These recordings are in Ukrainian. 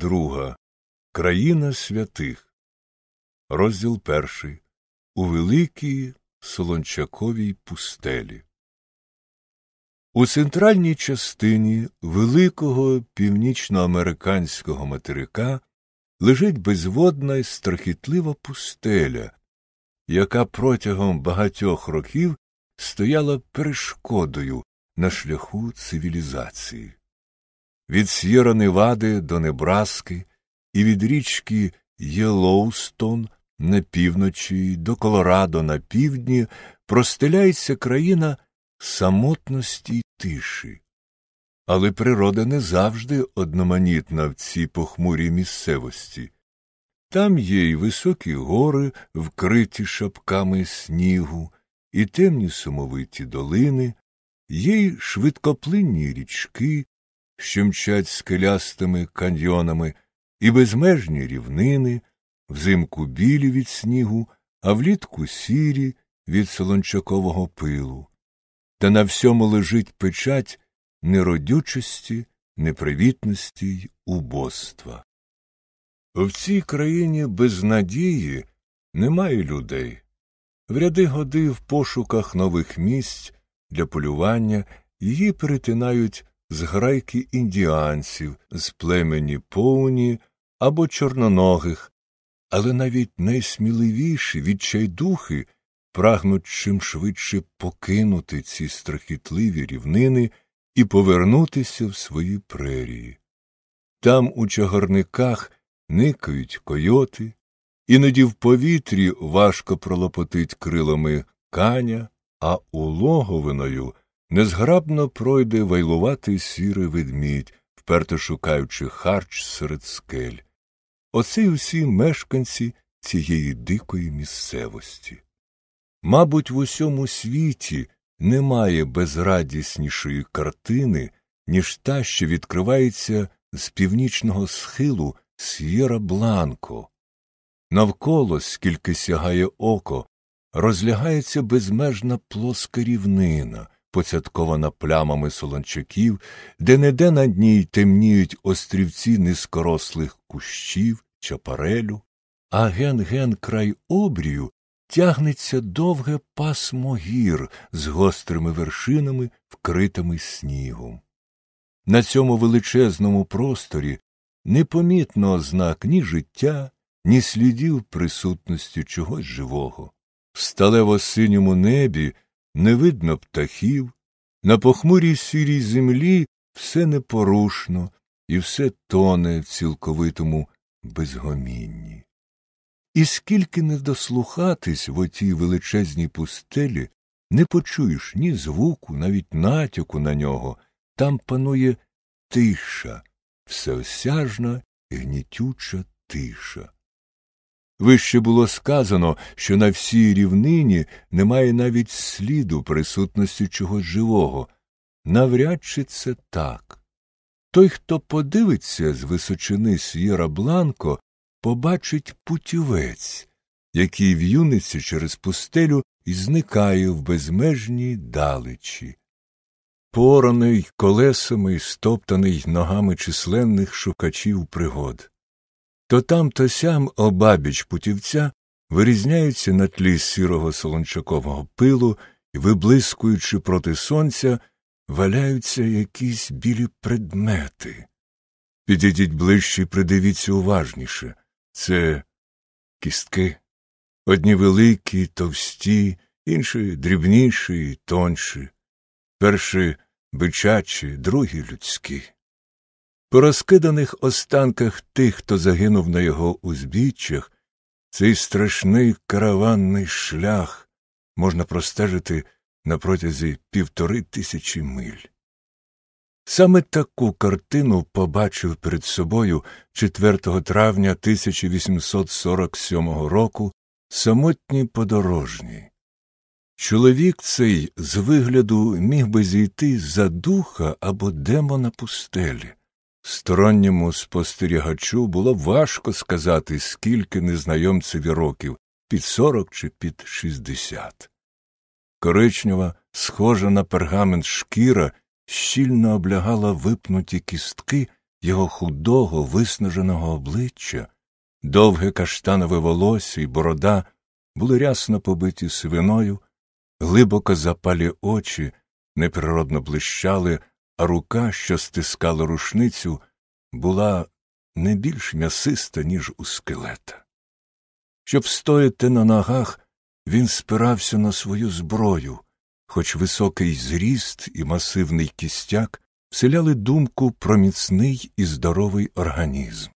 друга Країна святих. Розділ перший. У великій Солончаковій пустелі. У центральній частині великого північноамериканського материка лежить безводна й страхітлива пустеля, яка протягом багатьох років стояла перешкодою на шляху цивілізації. Від С'єра Невади до Небраски і від річки Єлоустон на півночі до Колорадо на півдні простеляється країна самотності й тиші. Але природа не завжди одноманітна в цій похмурій місцевості. Там є й високі гори, вкриті шапками снігу, і темні сумовиті долини, є й швидкоплинні річки, що мчать скелястими каньйонами, і безмежні рівнини, взимку білі від снігу, а влітку сірі від солончакового пилу. Та на всьому лежить печать неродючості, непривітності й убоства. В цій країні без надії немає людей. В ряди годи в пошуках нових місць для полювання її перетинають зграйки індіанців з племені повні або чорноногих, але навіть найсміливіші відчайдухи прагнуть чим швидше покинути ці страхітливі рівнини і повернутися в свої прерії. Там у чагарниках никають койоти, іноді в повітрі важко пролопотить крилами каня, а улоговиною незграбно пройде вайлуватий сірий ведмідь, вперто шукаючи харч серед скель. Оце й усі мешканці цієї дикої місцевості. Мабуть, в усьому світі немає безрадіснішої картини, ніж та, що відкривається з північного схилу С'єра Бланко. Навколо, скільки сягає око, розлягається безмежна плоска рівнина, поцяткована плямами солончаків, де неде над ній темніють острівці низкорослих кущів, чапарелю, а ген-ген край обрію тягнеться довге пасмо гір з гострими вершинами, вкритими снігом. На цьому величезному просторі непомітно ознак ні життя, ні слідів присутності чогось живого. В сталево синьому небі не видно птахів, на похмурій сірій землі все непорушно і все тоне в цілковитому безгомінні. І скільки не дослухатись в отій величезній пустелі, не почуєш ні звуку, навіть натяку на нього, там панує тиша, всеосяжна і гнітюча тиша. Вище було сказано, що на всій рівнині немає навіть сліду присутності чогось живого. Навряд чи це так. Той, хто подивиться з височини С'єра Бланко, побачить путівець, який в'юниться через пустелю і зникає в безмежній далечі. Пораний колесами й стоптаний ногами численних шукачів пригод. То там, то сям обабіч путівця вирізняються на тлі сірого солончакового пилу і, виблискуючи проти сонця, валяються якісь білі предмети. Підійдіть ближче і придивіться уважніше це кістки, одні великі, товсті, інші дрібніші і тонші, перші бичачі, другі людські. По розкиданих останках тих, хто загинув на його узбіччях, цей страшний караванний шлях можна простежити на протязі півтори тисячі миль. Саме таку картину побачив перед собою 4 травня 1847 року самотній подорожній. Чоловік цей з вигляду міг би зійти за духа або демона пустелі. Сторонньому спостерігачу було важко сказати, скільки незнайомцеві років під сорок чи під шістдесят. Коричнева, схожа на пергамент шкіра, щільно облягала випнуті кістки його худого, виснаженого обличчя, довге каштанове волосся і борода були рясно побиті свиною, глибоко запалі очі, неприродно блищали, рука, що стискала рушницю, була не більш м'ясиста, ніж у скелета. Щоб стояти на ногах, він спирався на свою зброю, хоч високий зріст і масивний кістяк вселяли думку про міцний і здоровий організм.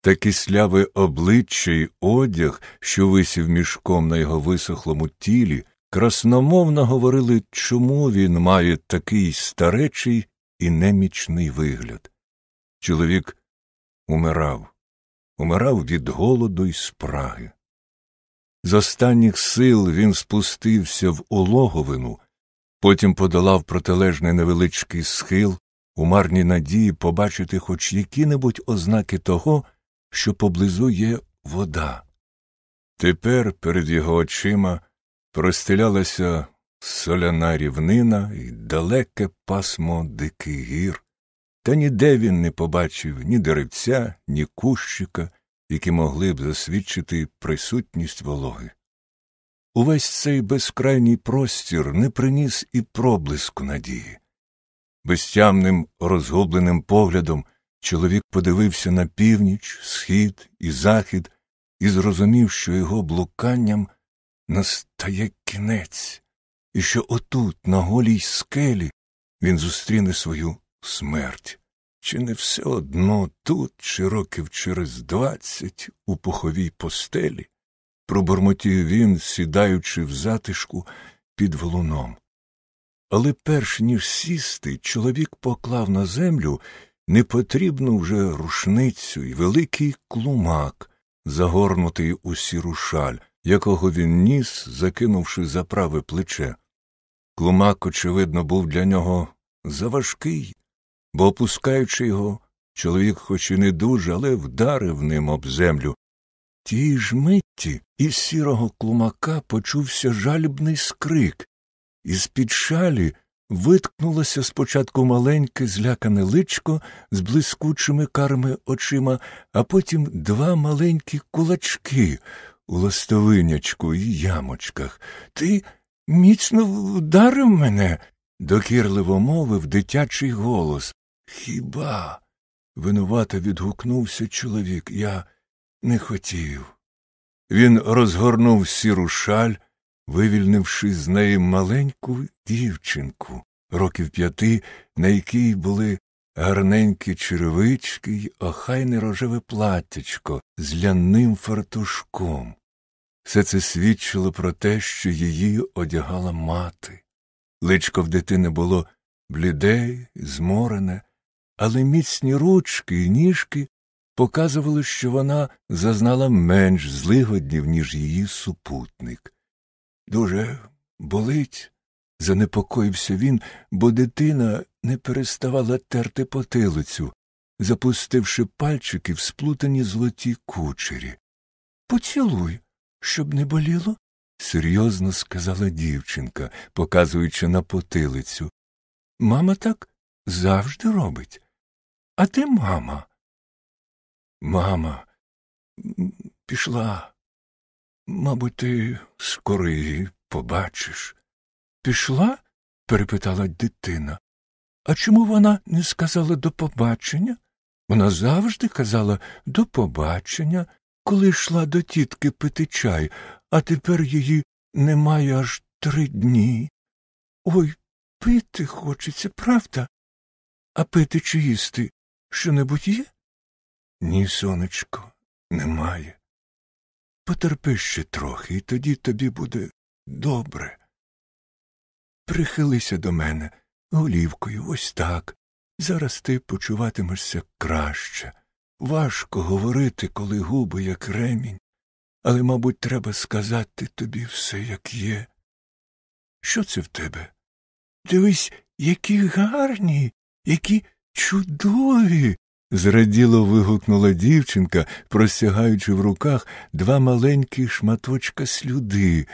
Та кисляве обличчя й одяг, що висів мішком на його висохлому тілі, красномовно говорили, чому він має такий старечий і немічний вигляд. Чоловік умирав, умирав від голоду й спраги. З останніх сил він спустився в улоговину, потім подолав протилежний невеличкий схил у марній надії побачити хоч які-небудь ознаки того, що поблизу є вода. Тепер перед його очима простелялася соляна рівнина і далеке пасмо диких гір, та ніде він не побачив ні деревця, ні кущика, які могли б засвідчити присутність вологи. Увесь цей безкрайній простір не приніс і проблиску надії. Безтямним розгубленим поглядом чоловік подивився на північ, схід і захід і зрозумів, що його блуканням настає кінець, і що отут, на голій скелі, він зустріне свою смерть. Чи не все одно тут, чи років через двадцять, у пуховій постелі, пробормотів він, сідаючи в затишку під валуном. Але перш ніж сісти, чоловік поклав на землю непотрібну вже рушницю і великий клумак, загорнутий у сіру шаль, якого він ніс, закинувши за праве плече. Клумак, очевидно, був для нього заважкий, бо, опускаючи його, чоловік, хоч і не дуже, але вдарив ним об землю. Тієї ж митті із сірого клумака почувся жалібний скрик, і з під шалі виткнулося спочатку маленьке злякане личко з блискучими карими очима, а потім два маленькі кулачки у ластовинячку і ямочках. Ти міцно вдарив мене, докірливо мовив дитячий голос. Хіба? винувато відгукнувся чоловік. Я не хотів. Він розгорнув сіру шаль, вивільнивши з неї маленьку дівчинку, років п'яти, на якій були гарненькі черевички й охайне рожеве платтячко з ляним фартушком. Все це свідчило про те, що її одягала мати. Личко в дитини було бліде, зморене, але міцні ручки і ніжки показували, що вона зазнала менш злигоднів, ніж її супутник. Дуже болить, занепокоївся він, бо дитина не переставала терти потилицю, запустивши пальчики в сплутані золоті кучері. Поцілуй, щоб не боліло, серйозно сказала дівчинка, показуючи на потилицю. Мама так завжди робить. А ти мама? Мама пішла. Мабуть, ти скоро її побачиш. Пішла? перепитала дитина. А чому вона не сказала до побачення? Вона завжди казала до побачення, коли йшла до тітки пити чай, а тепер її немає аж три дні. Ой, пити хочеться, правда? А пити чи їсти що небудь є? Ні, сонечко, немає. Потерпи ще трохи, і тоді тобі буде добре. Прихилися до мене голівкою, ось так. Зараз ти почуватимешся краще. Важко говорити, коли губи, як ремінь, але, мабуть, треба сказати тобі все, як є. Що це в тебе? Дивись, які гарні, які чудові. зраділо вигукнула дівчинка, простягаючи в руках два маленькі шматочка слюди.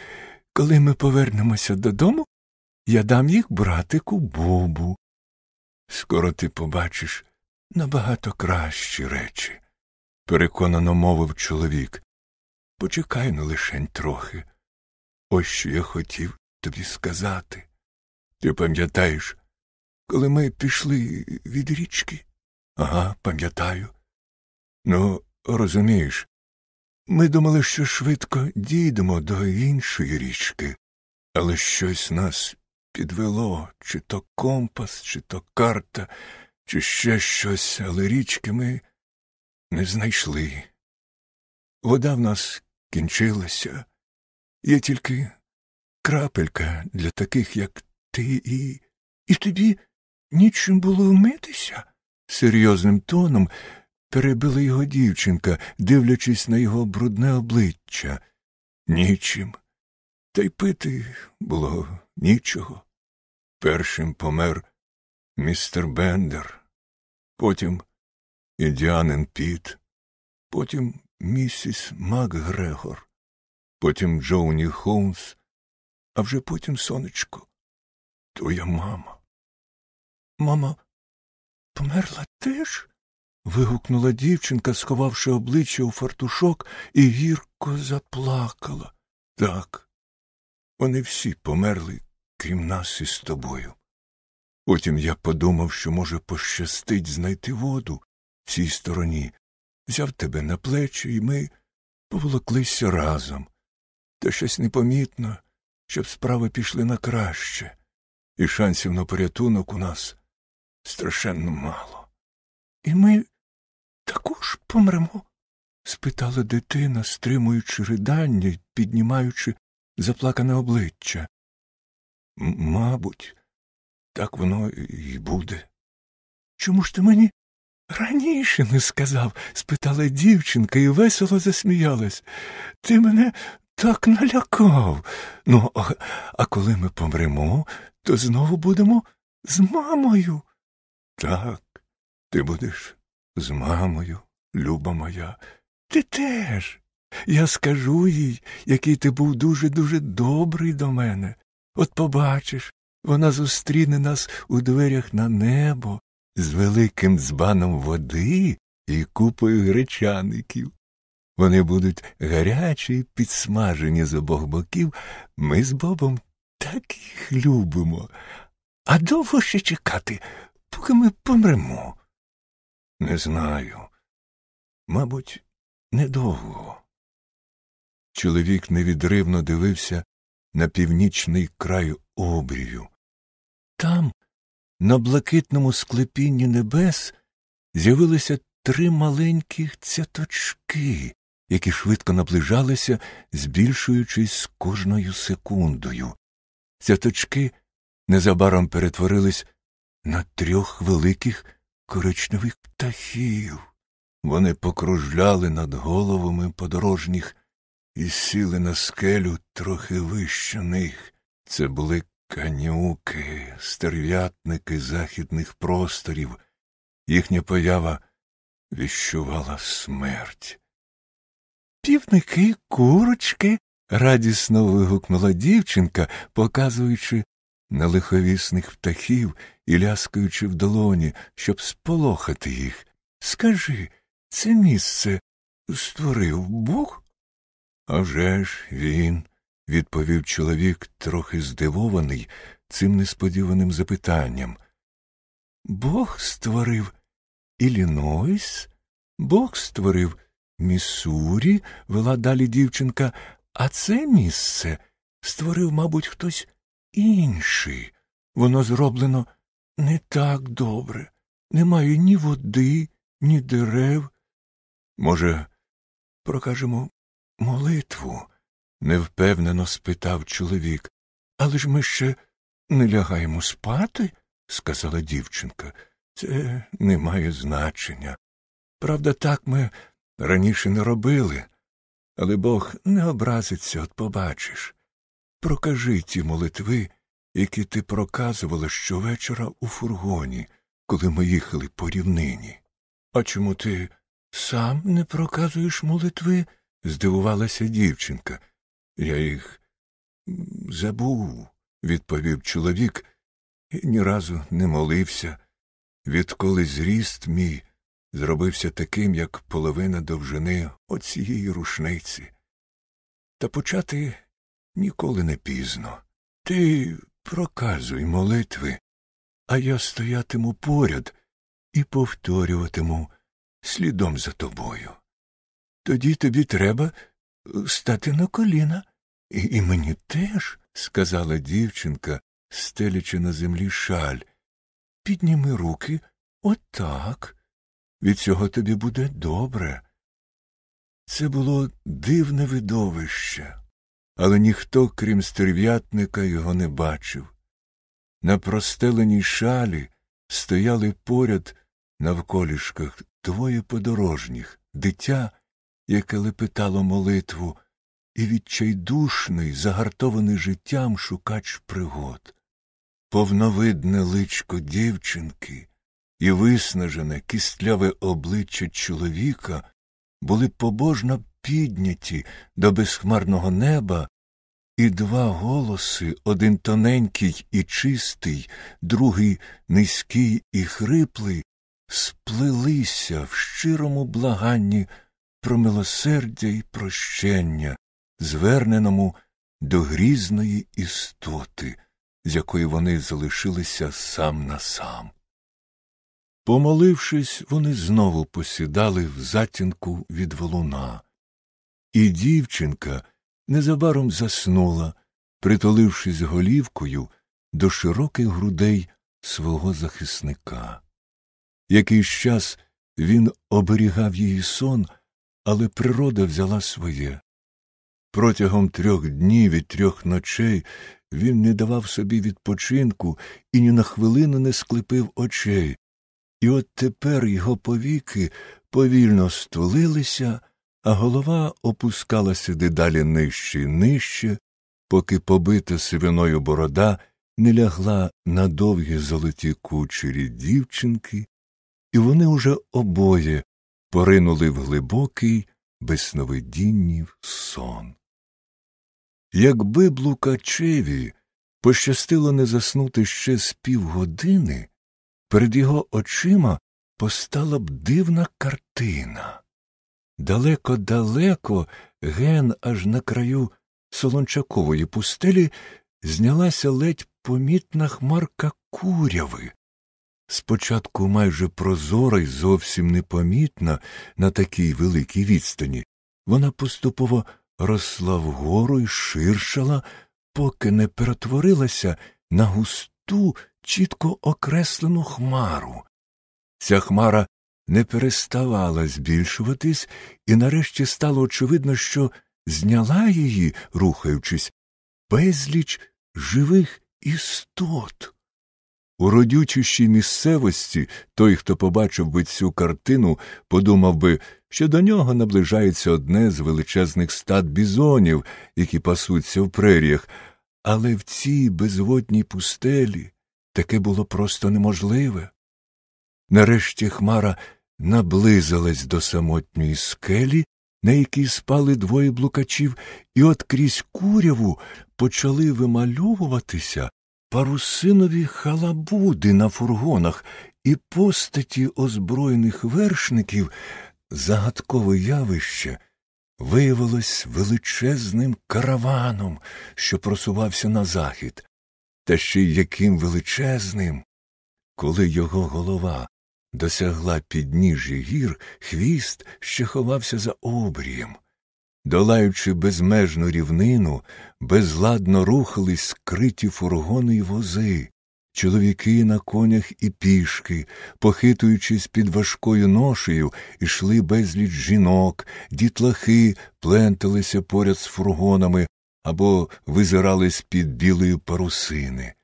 Коли ми повернемося додому, я дам їх братику Бобу. Скоро ти побачиш набагато кращі речі, переконано мовив чоловік. Почекай ну лишень трохи. Ось що я хотів тобі сказати. Ти пам'ятаєш, коли ми пішли від річки? Ага, пам'ятаю. Ну, розумієш, ми думали, що швидко дійдемо до іншої річки, але щось нас підвело, чи то компас, чи то карта, чи ще щось, але річки ми не знайшли. Вода в нас кінчилася, є тільки крапелька для таких, як ти, і. І тобі нічим було вмитися? серйозним тоном перебила його дівчинка, дивлячись на його брудне обличчя. Нічим. Та й пити було нічого. Першим помер містер Бендер, потім Ідіанен Піт, потім місіс МакГрегор, потім Джоуні Холмс, а вже потім сонечко, твоя мама. Мама померла теж? вигукнула дівчинка, сховавши обличчя у фартушок, і гірко заплакала. Так, вони всі померли, крім нас із тобою. Потім я подумав, що, може, пощастить знайти воду в цій стороні, взяв тебе на плечі, і ми поволоклися разом. Та щось непомітно, щоб справи пішли на краще, і шансів на порятунок у нас страшенно мало. І ми також помремо? спитала дитина, стримуючи ридання й піднімаючи заплакане обличчя. Мабуть, так воно і буде. Чому ж ти мені раніше не сказав? спитала дівчинка і весело засміялась. Ти мене так налякав. Ну, а, а коли ми помремо, то знову будемо з мамою. Так, ти будеш з мамою, люба моя. Ти теж. Я скажу їй, який ти був дуже дуже добрий до мене. От побачиш, вона зустріне нас у дверях на небо з великим дзбаном води і купою гречаників. Вони будуть гарячі підсмажені з обох боків. Ми з Бобом так їх любимо. А довго ще чекати, поки ми помремо? Не знаю. Мабуть, недовго. Чоловік невідривно дивився на північний край обрію. Там, на блакитному склепінні небес, з'явилися три маленьких цяточки, які швидко наближалися, збільшуючись з кожною секундою. Цяточки незабаром перетворились на трьох великих коричневих птахів. Вони покружляли над головами подорожніх і сіли на скелю трохи вище них. Це були канюки, стерв'ятники західних просторів. Їхня поява віщувала смерть. Півники, курочки. радісно вигукнула дівчинка, показуючи на лиховісних птахів і ляскаючи в долоні, щоб сполохати їх. Скажи, це місце створив Бог? «А вже ж він, відповів чоловік, трохи здивований цим несподіваним запитанням. Бог створив Іллінойс, Бог створив Міссурі, вела далі дівчинка, а це місце створив, мабуть, хтось інший. Воно зроблено не так добре. Немає ні води, ні дерев. Може, прокажемо молитву? невпевнено спитав чоловік. Але ж ми ще не лягаємо спати, сказала дівчинка. Це не має значення. Правда, так ми раніше не робили, але Бог не образиться, от побачиш. Прокажи ті молитви, які ти проказувала щовечора у фургоні, коли ми їхали по рівнині. А чому ти сам не проказуєш молитви? Здивувалася дівчинка. Я їх забув, відповів чоловік, і ні разу не молився. відколи зріст мій зробився таким, як половина довжини оцієї рушниці. Та почати ніколи не пізно. Ти проказуй молитви, а я стоятиму поряд і повторюватиму слідом за тобою. Тоді тобі треба стати на коліна. І, і мені теж, сказала дівчинка, стелячи на землі шаль. Підніми руки отак. Від цього тобі буде добре. Це було дивне видовище, але ніхто, крім стерв'ятника, його не бачив. На простеленій шалі стояли поряд навколішках двоє подорожніх, дитя, яке лепетало молитву, і відчайдушний, загартований життям шукач пригод. Повновидне личко дівчинки і виснажене кістляве обличчя чоловіка були побожно підняті до безхмарного неба, і два голоси один тоненький і чистий, другий низький і хриплий, сплелися в щирому благанні про милосердя і прощення, зверненому до грізної істоти, з якої вони залишилися сам на сам. Помолившись, вони знову посідали в затінку від валуна, і дівчинка незабаром заснула, притулившись голівкою до широких грудей свого захисника. Якийсь час він оберігав її сон, але природа взяла своє. Протягом трьох днів і трьох ночей він не давав собі відпочинку і ні на хвилину не склепив очей, і от тепер його повіки повільно стулилися, а голова опускалася дедалі нижче і нижче, поки побита сивиною борода не лягла на довгі золоті кучері дівчинки, і вони уже обоє поринули в глибокий, безсновидіннів сон. Якби блукачеві пощастило не заснути ще з півгодини, перед його очима постала б дивна картина. Далеко-далеко, ген аж на краю солончакової пустелі, знялася ледь помітна хмарка куряви. Спочатку майже прозора й зовсім непомітна на такій великій відстані, вона поступово росла вгору й ширшала, поки не перетворилася на густу, чітко окреслену хмару. Ця хмара не переставала збільшуватись, і нарешті стало очевидно, що зняла її, рухаючись, безліч живих істот. У родючішій місцевості той, хто побачив би цю картину, подумав би, що до нього наближається одне з величезних стад бізонів, які пасуться в преріях, але в цій безводній пустелі таке було просто неможливе. Нарешті Хмара наблизилась до самотньої скелі, на якій спали двоє блукачів, і от крізь куряву почали вимальовуватися парусинові халабуди на фургонах і постаті озброєних вершників, загадкове явище виявилось величезним караваном, що просувався на захід, та ще й яким величезним, коли його голова досягла підніжжя гір, хвіст ще ховався за обрієм. Долаючи безмежну рівнину, безладно рухались скриті фургони й вози, чоловіки на конях і пішки, похитуючись під важкою ношею, ішли безліч жінок, дітлахи пленталися поряд з фургонами або визирали з під білої парусини.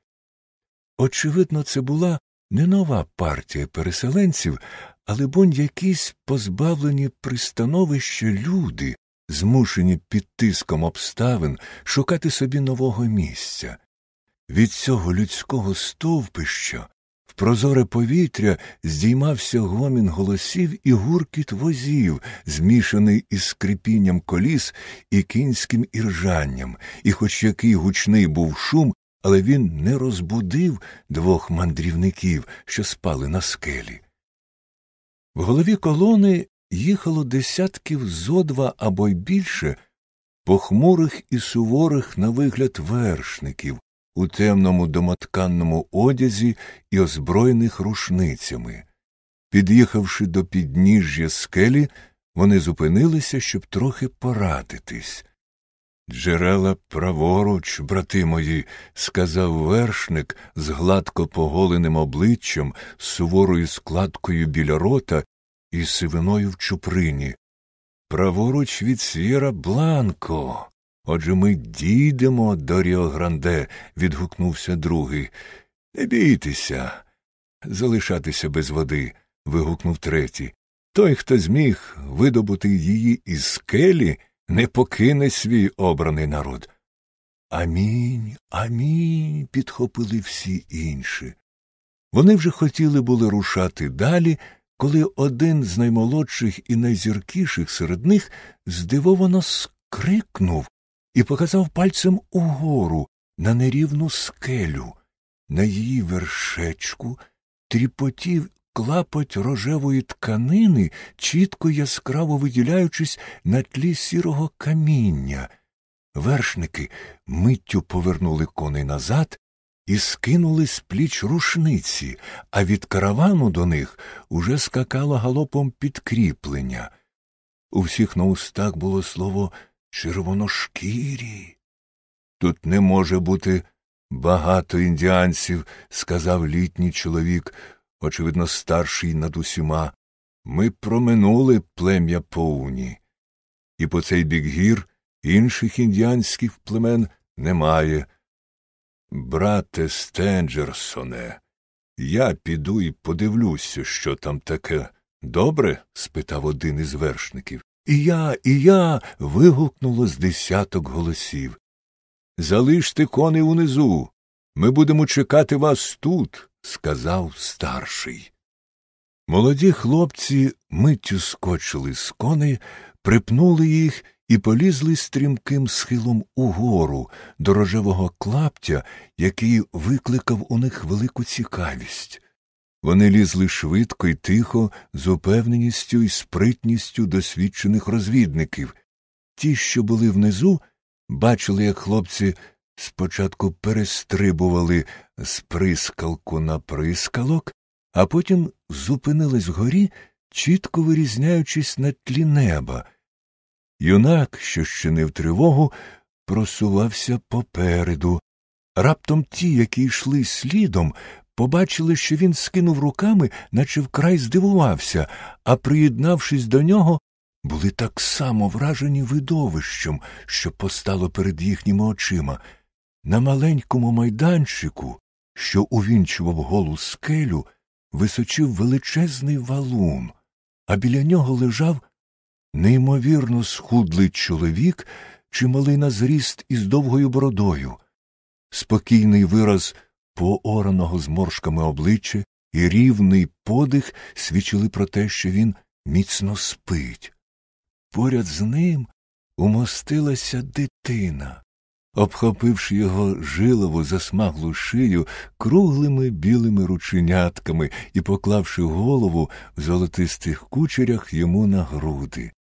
Очевидно, це була не нова партія переселенців, але бонь якісь позбавлені пристановища люди, змушені під тиском обставин шукати собі нового місця. Від цього людського стовпища в прозоре повітря здіймався гомін голосів і гуркіт возів, змішаний із скрипінням коліс і кінським іржанням, і хоч який гучний був шум, але він не розбудив двох мандрівників, що спали на скелі. В голові колони їхало десятків зо два або й більше похмурих і суворих на вигляд вершників у темному домотканному одязі і озброєних рушницями. Під'їхавши до підніжжя скелі, вони зупинилися, щоб трохи порадитись. Джерела праворуч, брати мої, сказав вершник з гладко поголеним обличчям, з суворою складкою біля рота і сивиною в чуприні. Праворуч від Сєра Бланко. Отже ми дійдемо до Ріогранде, відгукнувся другий. Не бійтеся, залишатися без води. вигукнув третій. Той, хто зміг видобути її із скелі, не покине свій обраний народ. Амінь, амінь. підхопили всі інші. Вони вже хотіли були рушати далі, коли один з наймолодших і найзіркіших серед них здивовано скрикнув і показав пальцем угору на нерівну скелю. На її вершечку тріпотів клапоть рожевої тканини, чітко яскраво виділяючись на тлі сірого каміння. Вершники миттю повернули коней назад і скинули з пліч рушниці, а від каравану до них уже скакало галопом підкріплення. У всіх на устах було слово червоношкірі. Тут не може бути багато індіанців, сказав літній чоловік, очевидно, старший над усіма. Ми проминули плем'я Поуні, і по цей бік гір інших індіанських племен немає. Брате Стенджерсоне, я піду і подивлюся, що там таке. Добре? спитав один із вершників. І я, і я. вигукнуло з десяток голосів. Залиште коней унизу. Ми будемо чекати вас тут, сказав старший. Молоді хлопці миттю скочили з коней, припнули їх і полізли стрімким схилом угору до рожевого клаптя, який викликав у них велику цікавість. Вони лізли швидко і тихо, з упевненістю і спритністю досвідчених розвідників. Ті, що були внизу, бачили, як хлопці спочатку перестрибували з прискалку на прискалок, а потім зупинились вгорі, чітко вирізняючись на тлі неба. Юнак, що ще не в тривогу, просувався попереду. Раптом ті, які йшли слідом, побачили, що він скинув руками, наче вкрай здивувався, а приєднавшись до нього, були так само вражені видовищем, що постало перед їхніми очима. На маленькому майданчику, що увінчував голу скелю, височив величезний валун, а біля нього лежав неймовірно схудлий чоловік, чималий на зріст із довгою бородою. Спокійний вираз поораного зморшками обличчя і рівний подих свідчили про те, що він міцно спить. Поряд з ним умостилася дитина, обхопивши його жилову засмаглу шию круглими білими рученятками і поклавши голову в золотистих кучерях йому на груди.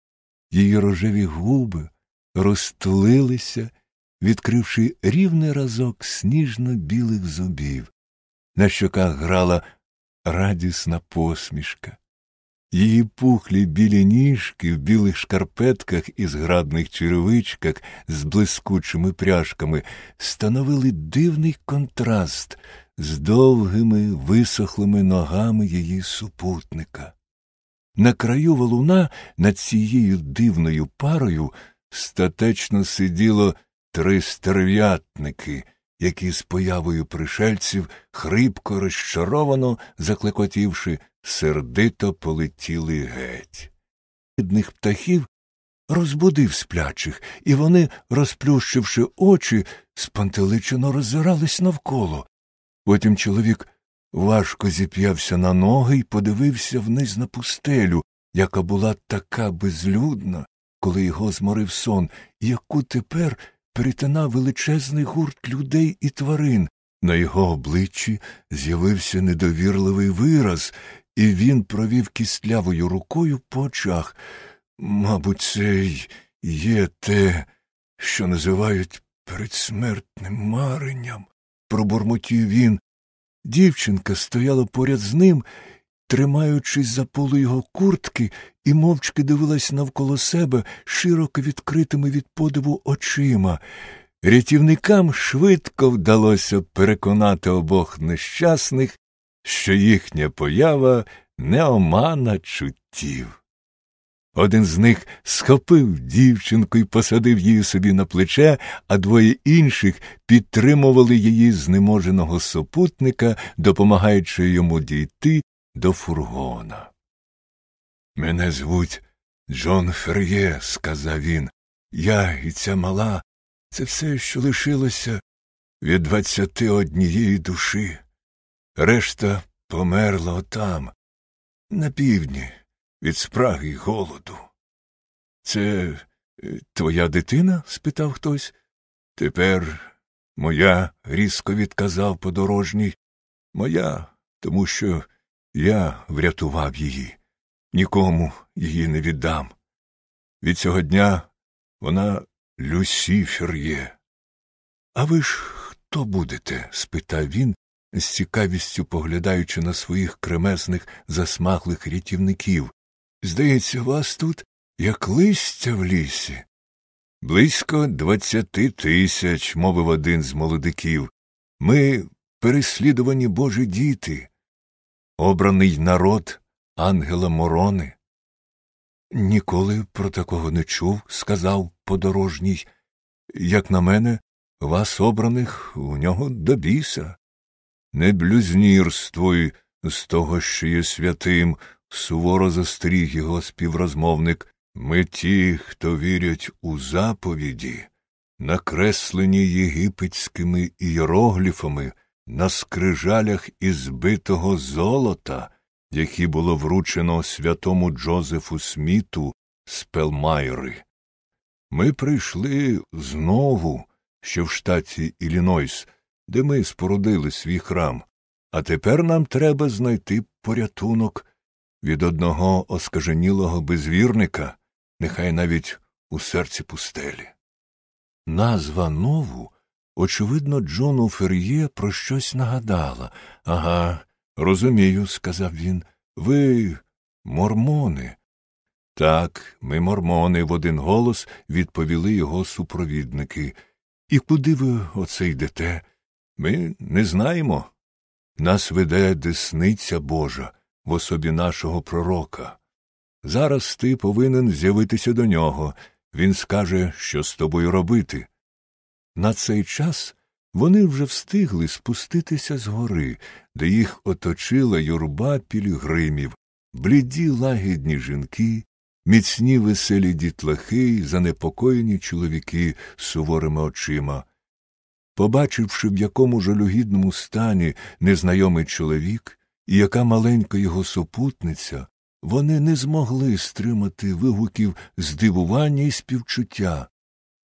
Її рожеві губи розтулилися відкривши рівний разок сніжно білих зубів. На щоках грала радісна посмішка. Її пухлі білі ніжки в білих шкарпетках і зграбних черевичках з блискучими пряжками становили дивний контраст з довгими висохлими ногами її супутника. На краю валуна над цією дивною парою статечно сиділо три стерв'ятники, які з появою пришельців, хрипко розчаровано заклекотівши, сердито полетіли геть. Бідних птахів розбудив сплячих, і вони, розплющивши очі, спантеличено роззирались навколо. Потім чоловік важко зіп'явся на ноги і подивився вниз на пустелю, яка була така безлюдна, коли його зморив сон, яку тепер перетинав величезний гурт людей і тварин, На його обличчі з'явився недовірливий вираз, і він провів кістлявою рукою по очах. Мабуть, це й є те, що називають передсмертним маренням, пробурмотів він. Дівчинка стояла поряд з ним, тримаючись за полу його куртки, і мовчки дивилась навколо себе широко відкритими від подиву очима. Рятівникам швидко вдалося переконати обох нещасних, що їхня поява не омана чуттів. Один з них схопив дівчинку і посадив її собі на плече, а двоє інших підтримували її знеможеного супутника, допомагаючи йому дійти до фургона. Мене звуть Джон Фер'є, сказав він. Я і ця мала це все, що лишилося від двадцяти однієї душі. Решта померла отам, на півдні, від спраги й голоду. Це е, твоя дитина? спитав хтось. Тепер моя, різко відказав подорожній. Моя, тому що я врятував її, нікому її не віддам. Від цього дня вона Люсіфер є. А ви ж хто будете? спитав він, з цікавістю поглядаючи на своїх кремезних засмаглих рятівників. Здається, вас тут як листя в лісі. Близько двадцяти тисяч, мовив один з молодиків. Ми переслідувані Божі діти, обраний народ ангела Морони. Ніколи про такого не чув, сказав подорожній. Як на мене, вас обраних у нього до біса. Не блюзнірствуй з того, що є святим, суворо застріг його співрозмовник. Ми ті, хто вірять у заповіді, накреслені єгипетськими ієрогліфами на скрижалях із битого золота які було вручено святому Джозефу Сміту з Пелмайри. Ми прийшли знову, ще в штаті Іллінойс, де ми спорудили свій храм, а тепер нам треба знайти порятунок від одного оскаженілого безвірника, нехай навіть у серці пустелі. Назва нову, очевидно, Джону Фер'є про щось нагадала. Ага, Розумію, сказав він. Ви мормони. Так, ми мормони, в один голос відповіли його супровідники. І куди ви оце йдете? Ми не знаємо. Нас веде десниця Божа в особі нашого пророка. Зараз ти повинен з'явитися до нього. Він скаже, що з тобою робити. На цей час вони вже встигли спуститися з гори, де їх оточила юрба пілігримів, бліді лагідні жінки, міцні веселі дітлахи й занепокоєні чоловіки з суворими очима. Побачивши, в якому жалюгідному стані незнайомий чоловік і яка маленька його супутниця, вони не змогли стримати вигуків здивування і співчуття.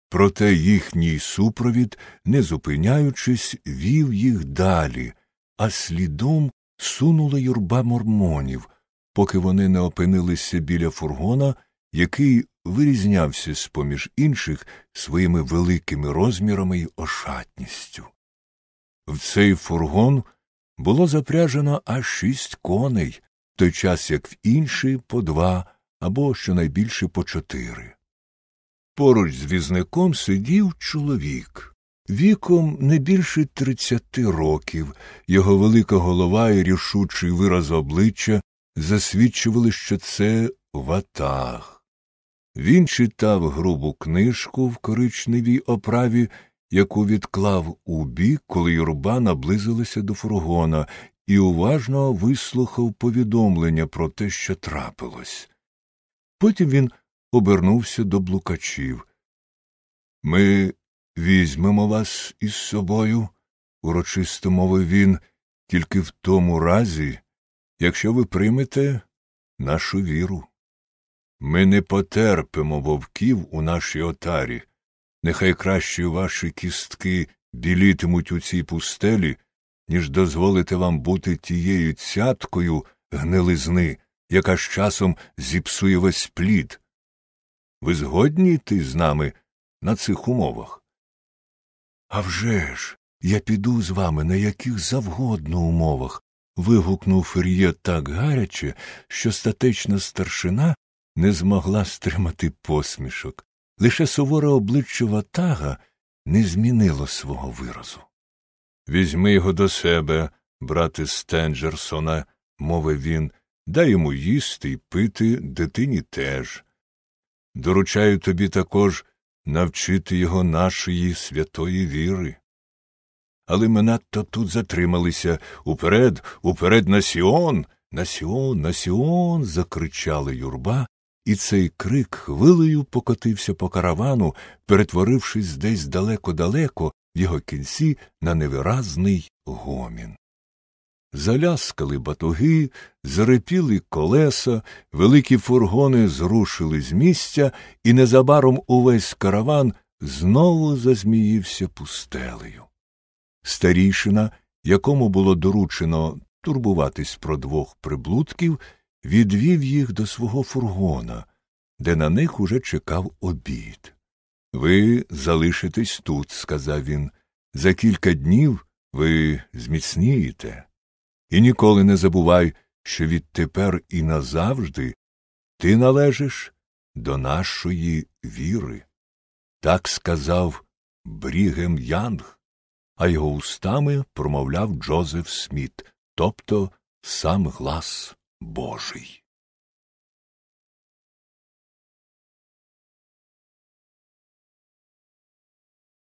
Проте їхній супровід, не зупиняючись, вів їх далі, а слідом сунула юрба мормонів, поки вони не опинилися біля фургона, який вирізнявся з поміж інших своїми великими розмірами й ошатністю. В цей фургон було запряжено аж шість коней, в той час як в інший по два або щонайбільше по чотири. Поруч з візником сидів чоловік. Віком не більше тридцяти років, його велика голова і рішучий вираз обличчя засвідчували, що це ватаг. Він читав грубу книжку в коричневій оправі, яку відклав у бік, коли юрба наблизилася до фургона, і уважно вислухав повідомлення про те, що трапилось. Потім він обернувся до блукачів. Ми візьмемо вас із собою, урочисто мовив він, тільки в тому разі, якщо ви приймете нашу віру. Ми не потерпимо вовків у нашій отарі. Нехай кращі ваші кістки білітимуть у цій пустелі, ніж дозволити вам бути тією цяткою гнилизни, яка з часом зіпсує весь плід. Ви згодні йти з нами на цих умовах? «А вже ж, я піду з вами на яких завгодно умовах. вигукнув Фер'є так гаряче, що статечна старшина не змогла стримати посмішок. Лише суворе обличчя Ватага не змінило свого виразу. Візьми його до себе, брате Стенджерсона, мовив він, дай йому їсти й пити дитині теж. Доручаю тобі також навчити його нашої святої віри. Але ми надто тут затрималися уперед, уперед на Сіон, на Сіон, на Сіон. закричали юрба, і цей крик хвилею покотився по каравану, перетворившись десь далеко-далеко в його кінці на невиразний гомін. Заляскали батуги, зарепіли колеса, великі фургони зрушили з місця, і незабаром увесь караван знову зазміївся пустелею. Старішина, якому було доручено турбуватись про двох приблудків, відвів їх до свого фургона, де на них уже чекав обід. Ви залишитесь тут, сказав він. За кілька днів ви зміцнієте. І ніколи не забувай, що відтепер і назавжди ти належиш до нашої віри. Так сказав Брігем Янг, а його устами промовляв Джозеф Сміт, тобто сам глас Божий.